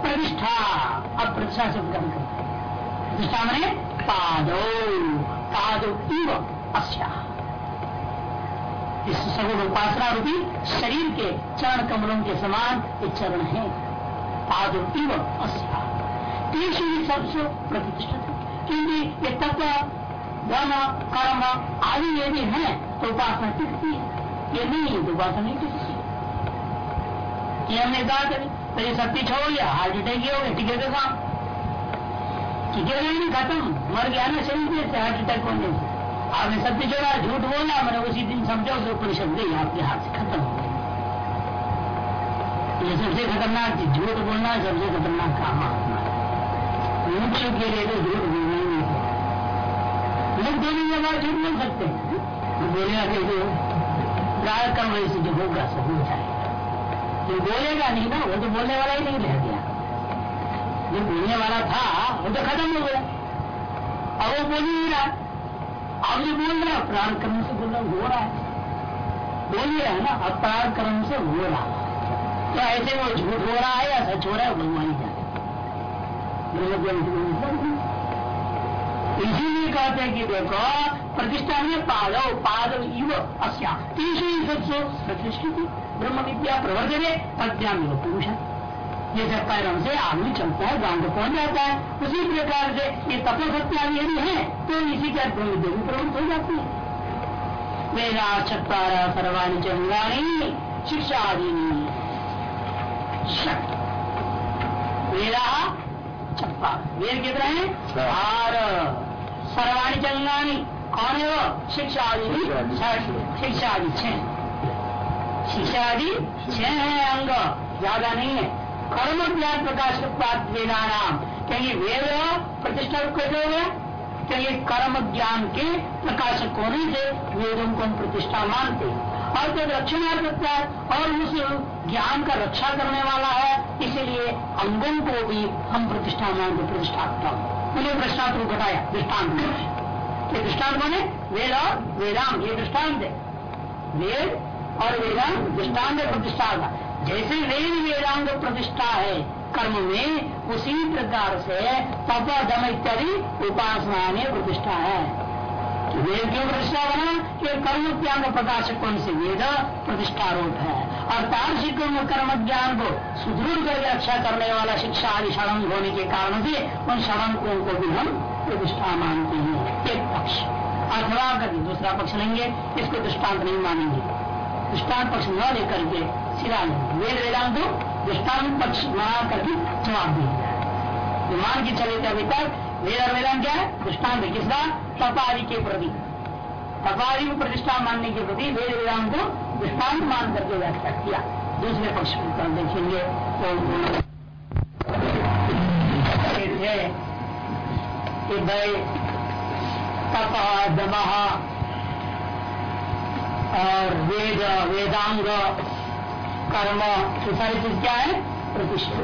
S1: प्रतिष्ठा अब प्रतिष्ठा शब्द का प्रतिष्ठा मैंने पादो। पादो इव अस्या। इस सगुण उपासना रूपी शरीर के चरण कमलों के समान ये चरण है। पादुव अस्या सबसे प्रतिष्ठित क्योंकि ये तत्व धन कर्म आदि यदि है तो उपासना टिकती है। ये नहीं है तो उपासना नहीं टिकती। ये हमने कहा था तो ये शक्ति छोड़ गया हार्ट अटैक ही हो गया टिके तो काम टिके नहीं, खत्म। मर गया ना शरीर से हार्ट अटैक होने से आपने सत्य जोड़ा, झूठ बोला, मैंने उसी दिन समझो तो परिषद गई आपके हाथ से खत्म हो गई ये सबसे खतरनाक चीज़, झूठ बोलना सबसे खतरनाक काम अपना। मुख्य के लिए तो झूठ बोलना ही नहीं लोग दोनों जगह झूठ बोल सकते हैं। बोलेगा कि जो गाय कर्म वैसे जो होगा, सब हो जाएगा। जो बोलेगा नहीं ना, वो तो बोलने वाला ही नहीं रह गया। जो बोलने वाला था, वो तो खत्म हो गया। अब वो बोल ही नहीं रहा। अब जो बोल रहे अपराध कर्म से बोल हो रहा है बोल ही रहा है ना, अपराध कर्म से हो रहा है। तो ऐसे वो झूठ हो रहा है या सच हो रहा है भगवान जाने इसीलिए कहते हैं कि देखो, प्रतिष्ठा में पादव पादव इव अस्या। तीसरी सत्सो प्रतिष्ठित ब्रह्म विद्या प्रवर्तने प्रज्ञान पुरुष जैसे पैरों से आदमी चलता है गाँव को पहुँच जाता है? उसी प्रकार से ये तपोशक्ति आदि यदि है तो इसी के अर्थ में देवी प्रवृत्त हो जाती है। वेदा चत्वारा सर्वाणी चंगाणी शिक्षा आदि वेदा छप्पा वेद कितने हैं? और सर्वाणी चंगाणी कौन है वो? शिक्षा आदि शिक्षा आदि छह। शिक्षा आदि छह है अंग। ज़्यादा नहीं है। कर्म ज्ञान प्रकाश वेदा नाम क्योंकि वेद प्रतिष्ठा कैसे हो गया कर्म ज्ञान के प्रकाशक होने से वेदों को हम प्रतिष्ठा मानते और जब रक्षणार्थ है और उस ज्ञान का रक्षा करने वाला है, इसीलिए अंगों को भी हम प्रतिष्ठा मानते प्रतिष्ठात्मक उन्हें प्रश्नात्मक घटाया दृष्टांत ये दृष्टांत माने वेद और वेदांत, ये दृष्टांत है। वेद और वेदांत दृष्टांत प्रतिष्ठा का। जैसे वेद वेदांग प्रतिष्ठा है। कर्म में उसी प्रकार से तप दम इत्यादि उपासना में प्रतिष्ठा है। वेद क्यों प्रतिष्ठा बना? कि कर्म ज्ञान का प्रकाशक कौन से वेद प्रतिष्ठारूप है। और तार्षिक कर्म ज्ञान को सुदृढ़ करके रक्षा करने वाला शिक्षा आदि शरण होने के कारण से उन शरणकों को भी हम प्रतिष्ठा मानते हैं। एक पक्ष। अथवा कभी दूसरा पक्ष लेंगे, इसको दृष्टांत नहीं मानेंगे। दृष्टांत पक्ष न लेकर के सिरा वेद वेदांत दृष्टान पक्ष बना करके जवाब दिया जाए। मान के चले थे अभी तक वेद और वेदांत क्या है? दृष्टांत किसका? तपादि के प्रति। तपादि को प्रतिष्ठा मानने के प्रति वेद वेदांत को दृष्टांत मान करके व्याख्या किया। दूसरे पक्ष को देखेंगे तो भाई तप दमह और वेद वेदांग कर्म ये सारी चीज़ क्या है? प्रतिष्ठा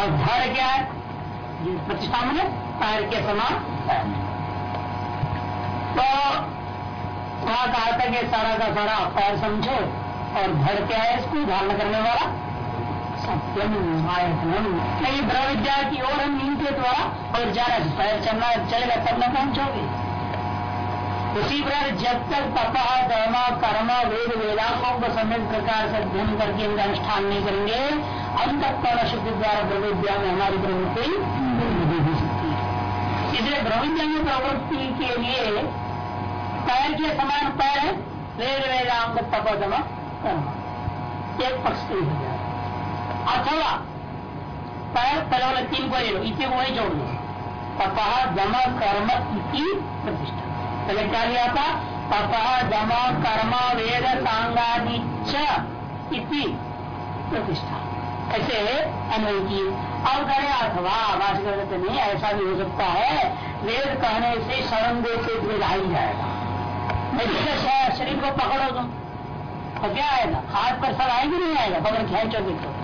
S1: और धर क्या है? प्रतिष्ठा में पैर के समान तो वहाँ कहा था कि सारा का सारा पैर समझो, और धर क्या है इसको धारण करने वाला? सत्यम नहीं, ब्रह्म विद्या की ओर हम इनके द्वारा और जा रहे पैर चलना, चलेगा, तब न पहुंचोगे। उसी प्रकार जब तक तपा धर्म कर्म, वेद, वेदांतों को सम्यक प्रकार से अध्ययन करके इनका अनुष्ठान नहीं करेंगे अंत तक शुद्धि द्वारा ब्रह्मविद्या में हमारी प्रवृत्ति नहीं हो सकती इसलिए ब्रह्मविद्या में प्रवृत्ति के लिए पैर के समान पैर, वेद, वेदांत तपदम कर्म, एक पक्ष जाए। अथवा पहले वाले तीन को ले लो को वही जोड़ लो तपह दम कर्म की प्रतिष्ठा। पहले क्या लिया था तपह दम कर्म वेद सांगादि इति प्रतिष्ठा ऐसे अन्वय की अब करे अथवा भाषा नहीं ऐसा भी हो सकता है वेद कहने से शरण दे से वेद आ ही जाएगा शरीर को पकड़ो तुम तो क्या आएगा हाथ पर सब आएगी नहीं आएगा पकड़ खेचोगे तो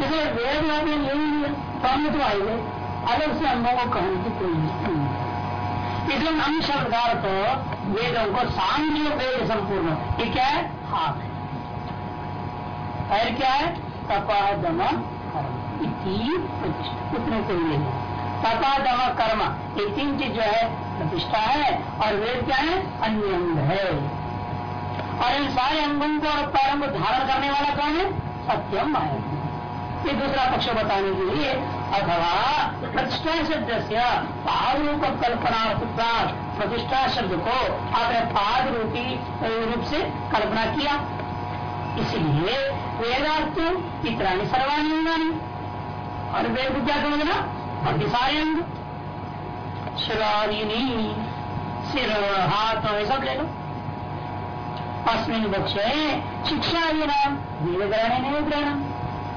S1: इसलिए वेद में यही तो आएँगे अलग से अंगों को कहने की कोई इसलिए अंग शब्द वेदों को सांख्य वेद संपूर्ण। ये क्या है? है। और क्या है? तपा दम उतने कोई नहीं तपा दम कर्म ये तीन चीज़ जो है, प्रतिष्ठा है और वेद क्या है? अन्य अंग है। और इन सारे अंगों को और पैरों को धारण करने वाला कौन है? सत्यम है ये दूसरा पक्ष बताने के लिए अथवा प्रतिष्ठा शब्द से पाद रूप कल्पना प्रतिष्ठा शब्द को आपने पाद रूपी रूप से कल्पना किया। इसलिए वेदार्थ चित्राणी सर्वाणी अंगानी। और वेद को क्या समझना? बाकी सारे अंग सिर, हाथ सब ले लो। अस्मिन पक्ष शिक्षा ये नाम ग्रहण नहीं ग्रहण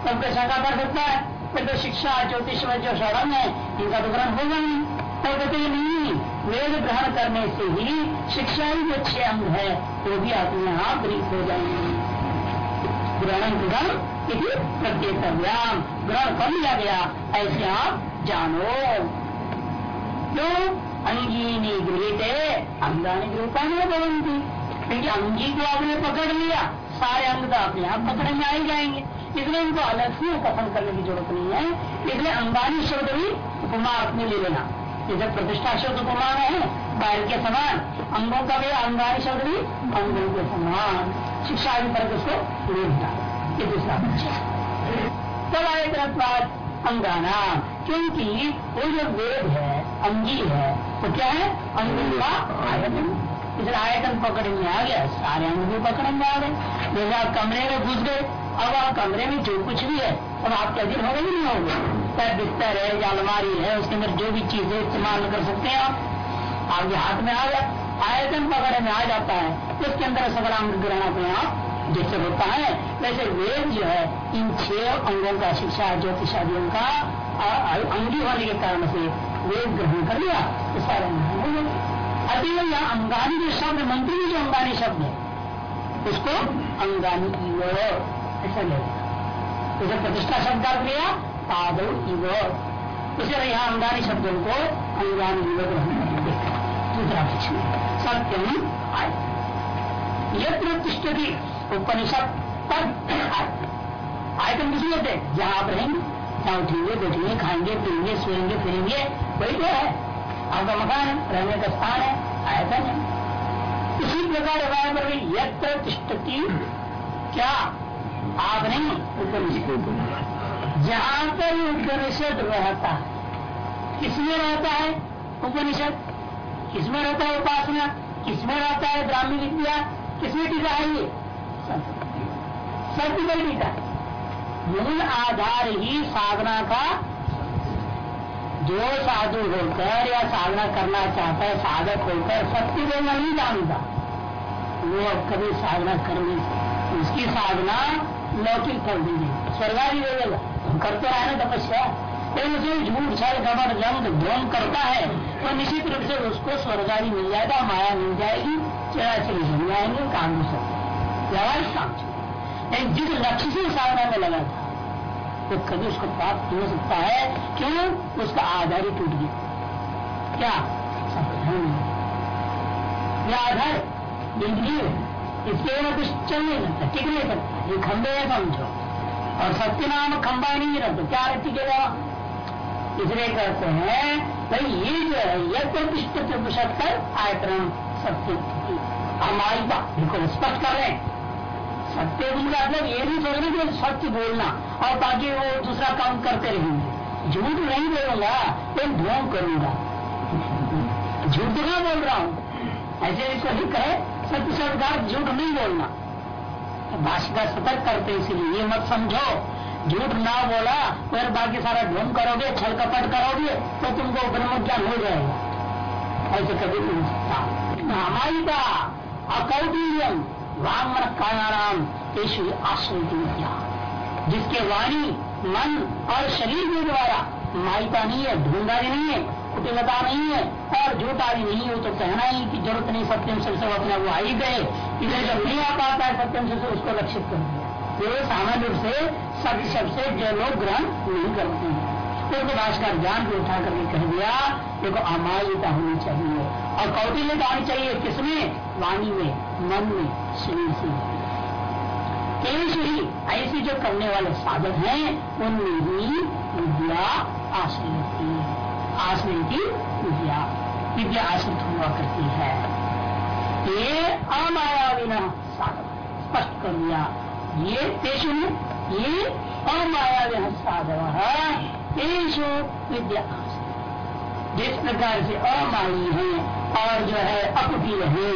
S1: तो शंका कर सकता है। तो शिक्षा, ज्योतिष में जो शरण है इनका तो ग्रहण होगा नहीं तब कहते नहीं, वेद ग्रहण करने से ही शिक्षा ही जो छह अंग है, वो भी अपने आप ब्रीफ हो जाएँगे ग्रहण ग्रहण प्रत्येक व्याम ग्रहण कर लिया गया, ऐसे आप जानो। क्यों? अंगीनी गृहित, अंगानी गृहता भवंती क्योंकि अंगी को आपने पकड़ लिया, सारे अंग तो अपने आप पकड़े में आई जाएँगे। इसलिए इनको अलग से कथन करने की ज़रूरत नहीं है। इसलिए अंगानी शब्द भी उपमा अपने ले लेना। जैसे प्रतिष्ठा शब्द उपमा है, बाहर के समान, अंगों का भी अंगानी शब्द भी अंगों के समान। शिक्षा आदि पर उसको लेना। ये दूसरा तब आए तरफ़ अंगाना। क्योंकि वो जो वेद है, अंगी है, वो क्या है? अंगों का आयतन। इसलिए आयतन पकड़ने में आ गया, सारे अंग भी पकड़ने में आ गए। जैसे आप कमरे में घुस गए अब आप कमरे में जो कुछ भी है तब आपके अधीन होगा नहीं होगा चाहे बिस्तर है, या अलमारी है, उसके अंदर जो भी चीज़ें इस्तेमाल कर सकते हैं आप। आपके हाथ में आ गया, आयतन पकड़ने में आ जाता है। उसके अंदर अंग ग्रहण अपने आप जैसे होता है। वैसे वेद जो है, इन छह अंगों का शिक्षा ज्योतिष आदियों का अंगी होने के कारण से वेद ग्रहण कर लिया। तो सारे हो अभी यहाँ अंगानी जो शब्द, मंत्री जो अंगानी शब्द है, उसको अंगानी ऐसा ले जैसे प्रतिष्ठा शब्द का लिया, पादो इव। इसे यहाँ अंगानी शब्दों को अंगानी दूसरा प्रश्न सत्यम आय। यत्र तिष्ठती उपनिषद तब आयतन किसी होते जहाँ आप रहेंगे, जहाँ उठेंगे, बैठेंगे, खाएँगे, पीएँगे, सोएँगे, फिरेंगे, वही तो है। आपका मकान है, रहने का स्थान है, आयतन है। इसी प्रकार पर यत्र तिष्ठती क्या? आप नहीं उपनिषद जहाँ पर उपनिषद रहता है किसमें रहता है उपनिषद? किसमें रहता है उपासना? किसमें रहता है ब्राह्मी विद्या? किसमें टीका है ये? सत्य पर टीका मूल आधार ही साधना का जो साधु होकर या साधना करना चाहता है साधक होकर सत्य बोलना नहीं जानता वो अब कभी साधना कर नहीं सकता। उसकी साधना लौकिक फल देगी स्वर्गादी देगा करते रहे ना तपस्या। लेकिन उसे झूठ छल गबर जंग ध्वम करता है तो निश्चित रूप से उसको स्वर्गारी मिल जाएगा, माया मिल जाएगी चरा चली मिल जाएँगे, काम सब। व्यावहारिक काम लेकिन जिस लक्ष्य से साधना में लगा था। वो तो कभी उसको प्राप्त हो सकता है, क्यों? उसका आधार ही टूट गया। क्या? आधार इंद्रिय इसके बिना कुछ चल नहीं सकता टिक नहीं सकता। ये खंबे है समझो। और सत्य नाम खंबा नहीं रहता क्या टिकेगा इसलिए कहते हैं, भाई, ये जो है यह प्रतिष्ठित पचहत्तर आयतन सत्य हमारी बात, देखो स्पष्ट कर रहे हैं। सत्य का मतलब ये नहीं सोच रहे कि सत्य बोलना, और बाकी वो दूसरा काम करते रहेंगे। झूठ नहीं बोलूँगा लेकिन ढोंग करूँगा। झूठ तो बोल रहा हूँ। ऐसे इसको ही कहे सत्य झूठ नहीं बोलना। भाषिका सतर्क करते इसलिए ये मत समझो। झूठ ना बोला, फिर बाकी सारा ढोंग करोगे छल कपट करोगे तो तुमको ब्रह्म ज्ञान हो जाएगा? ऐसे कभी नहीं सकता हमारी का अकौटिल्यम वांगमन कायाराम यशु आश्रय जिसके वाणी मन और शरीर के द्वारा माइता नहीं है, ढूंढा नहीं है। कुटिलता नहीं है और झूठा भी नहीं हो तो कहना ही की ज़रूरत नहीं, सत्यम से सब अपने वो आ ही गए इधर जब नहीं आ पाता है सत्यम से, उसको लक्षित कर दिया। तो सामान्य रूप से सत्य शब्द जो लोग ग्रहण नहीं करते हैं। उसको भाषकर ज्ञान को उठा करके कह दिया, देखो, अमायिता होनी चाहिए और कौटिल्यता होनी चाहिए किसमें? वाणी में, मन में, शरीर से। ही ऐसे जो करने वाले साधक हैं, उनमें ही विद्या आश्रय की आश्रय की विद्या। विद्या आश्रित हुआ करती है। ये अमायाविना साधक स्पष्ट कर दिया। ये तेषु, ये अमायाविन साधक तेषु विद्या जिस प्रकार से अमायी है और जो है अकुटिल है,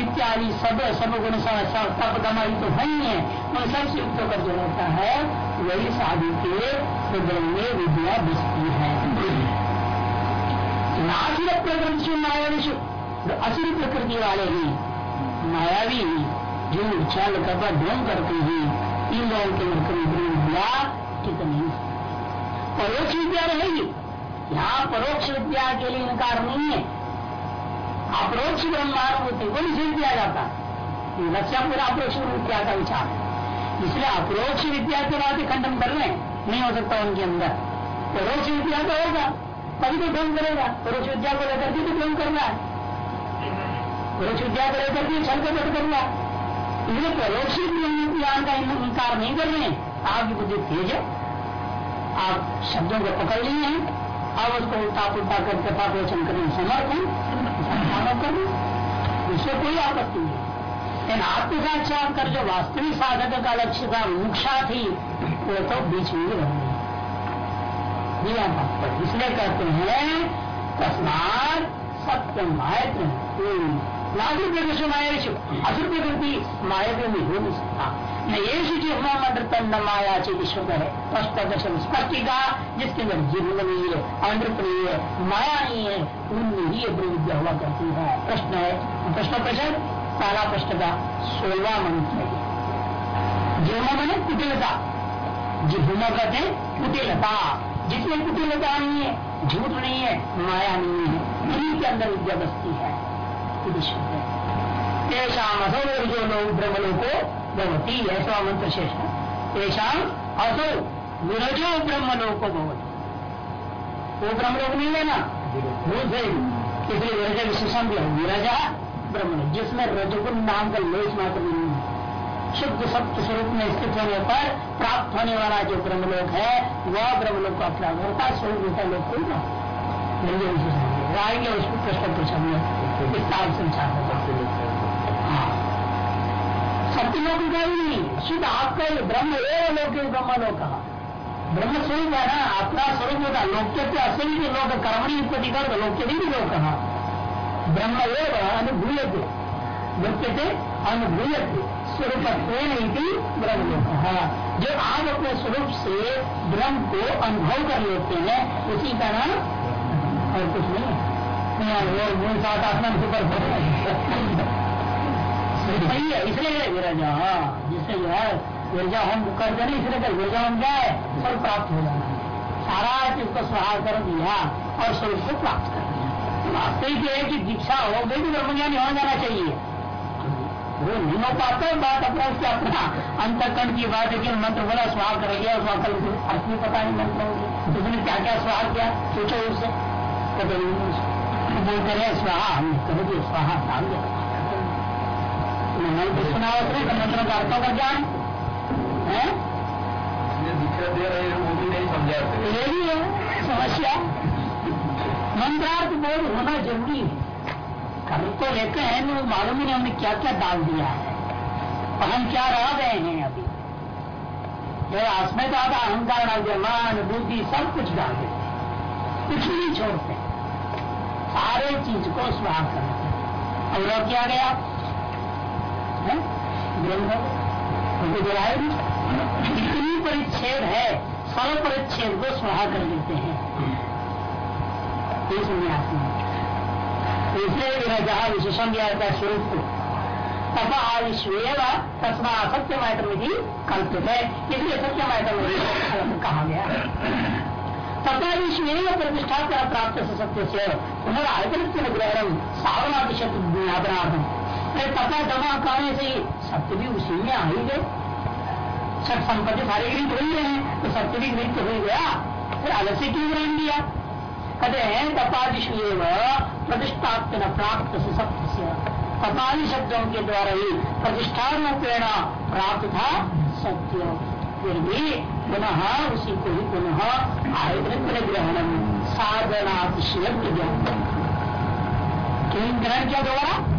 S1: इत्यादि सब सब गुण सब दमाई तो है ही उन सबसे युक्त होकर जो रहता है, वही साधु के हृदय में विद्या बसती है। नासिर प्रकृति मायावी असुर प्रकृति वाले ही मायावी झूठ छल कपट ढोंग करते ही इन लोगों के कभी विद्या नहीं परोक्ष विद्या रहेगी यहाँ परोक्ष विद्या के लिए इनकार नहीं है अप्रोक्ष ब्रह्मानुभूति को निषेध किया जाता है पूरा अप्रोक्ष विद्या का विचार है इसलिए अप्रोक्ष विद्या के बाद खंडन कर रहे नहीं हो सकता उनके अंदर परोक्ष विद्या तो होगा तभी तो ढोंग करेगा। परोक्ष विद्या को लेकर के तो ढोंग करना है। परोक्ष विद्या को लेकर के छल को कर रहा है। इसलिए परोक्ष ज्ञान का इनकार नहीं कर रहे आपकी बुद्धि तेज है। आप शब्दों को पकड़ लिए हैं। अब उसको उल्टा पुलटा करके पापोचन करने समर्थ है। कर उससे कोई आपत्ति नहीं। लेकिन आत्म कर जो वास्तविक साधक का लक्ष्य था, मुक्षा थी, वो तो बीच में ही रह गई इसलिए कहते हैं, तस्मात सत्यम मायत्र नागरिक प्रकृति मायाशु असुर प्रकृति माया हो नहीं सकता न ये शुचिमृतंड माया चेत है। स्पष्ट दर्शन स्पष्टिका, जिसके अंदर जीवन नहीं है अमृत नहीं है माया नहीं है, उनमें ही अपनी विद्या हुआ करती है। प्रश्न है, प्रश्न प्रश्न पहला प्रश्न का सोलवा मंत्र है। जिम्मा मैंने कुटिलता। जिहुमा कहते हैं, कुटिलता। जिसमें कुटिलता नहीं है, झूठ नहीं है, माया नहीं है उन्हीं के अंदर विद्या बसती है। तेषाम असौ जो लोग ब्रह्मलों को भवती, ऐसा मंत्र शेष है। तेषाम असौ विरजो ब्रह्मलोक को भवती। वो ब्रह्मलोक नहीं लेना है इसलिए विरज विशेषण भी है। विरजा ब्रह्म जिसमें रजगुण नाम का लेस मात्र नहीं शुद्ध सत्य स्वरूप में स्थित होने पर प्राप्त होने वाला जो ब्रह्मलोक है, वह ब्रह्मलोक का प्राप्त होता स्वरूप होता लोग कोई ना आएँगे उसको प्रश्न पूछेंगे विस्तार संसार होगा हाँ। सत्यलोक का ही नहीं। शुद्ध आपका ही ब्रह्म एवं लोक ब्रह्म लोक ब्रह्म स्वरूप है ना अपना स्वरूप होता लोक्य असली के लोक कर्मणी उत्पत्ति कर लोक्य भी लोक ब्रह्म एवं थे लोक्यते अनुभूयते। स्वरूप ब्रह्म लोक जो आप अपने स्वरूप से ब्रह्म को अनुभव कर लेते हैं, उसी का नाम और कुछ नहीं है। वो सात आसमान के ऊपर सही <laughs> है, इसलिए विरजा जिससे जो है विरजा हम कर दे, इसलिए कर विरजा हम जाए फल प्राप्त हो जाना सारा चीज़ को सुहार कर दिया और स्वरूप को प्राप्त कर दिया। वास्तविक है कि दीक्षा हो गई तो ब्रह्मज्ञानी हो जाना चाहिए। वो नहीं हो पाता बात अपना उसके अपना अंतकंड की बात है कि मंत्र बोला स्वाहा कर गया उसका कल अर्थ नहीं पता नहीं मंत्र उसने क्या क्या स्वाहा किया? सोचो उससे। कभी बोलते रहे स्वाहा हम कभी स्वाहा डाल दिया मंत्र सुना होते तो मंत्र का अर्थों का ज्ञान। है?
S2: दे रहे हैं वो भी नहीं समझाते।
S1: ये भी है समस्या। मंत्रार्थ बोध होना ज़रूरी है। कल को लेते हैं वो मालूम ही नहीं हमने क्या क्या डाल दिया है। और हम क्या रह गए हैं अभी? जब आसमें तो आता अहंकार डाल दिया मान बुद्धि सब कुछ डाल देते कुछ नहीं छोड़ते। सारे चीज़ को स्वाह करते और और क्या गया? ब्रह्म इतनी परिच्छेद है फल परिच्छेद को स्वाहा कर देते हैं। ये संन्यास में इसलिए जहाँ विशेषण दिया जाता है स्वरूप को तथा आयुष्वेव तस्मा सत्यमायतम यदि कल्पित है इसलिए सत्यमायतम कहा गया तथा विश्वेव प्रतिष्ठा कर प्राप्त से सत्य से पुनरायतन ग्रहण सावनादि शब्द ज्ञापनार्थम तथा जमा कहने से सत्य भी उसी में आ ही गए। छठ संपत्ति सारे गृहित हो ही तो सत्य भी गृहित हो गया। फिर अलग से क्यों ग्रहण दिया कहते हैं तपादिशु प्रतिष्ठात्म प्राप्त से सत्य से तपादि शब्दों के द्वारा ही प्रतिष्ठा रूपेण प्राप्त था सत्य। फिर भी पुनः उसी को ही पुनः आयुर्वृत्त ग्रहण साधनातिशय ज्ञान ग्रहण क्या दोबारा?